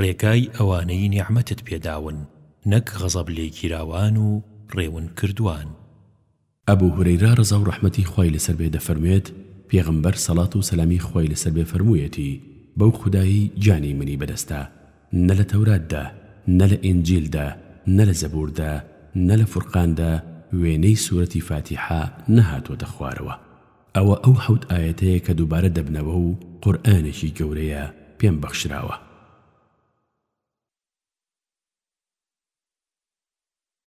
ڕێگای ئەوانەی نیعمەتت پێداون نەک غەزەب لێگیراوان و ڕێون کردوان. ئەبو هورەیرە ڕەزاو ڕەحمەتی خوای لەسەر بێ دەفەرموێت، پێغەمبەر سەڵات و سەلامی خوای لەسەر بێ فەرموویەتی، بەو خودایەی جانی منی بەدەستە، نە لە تەوراتدا، نە لە ئینجیلدا، نە لە زەبوردا، نە لە فورقاندا وێنەی سورەتی فاتیحە نەهاتووەتە خوارەوە، ئەوە ئەو حەوت ئایەتەیە کە دووبارە دەبنەوە و قورئانێکی گەورەیە پێم بەخشراوە.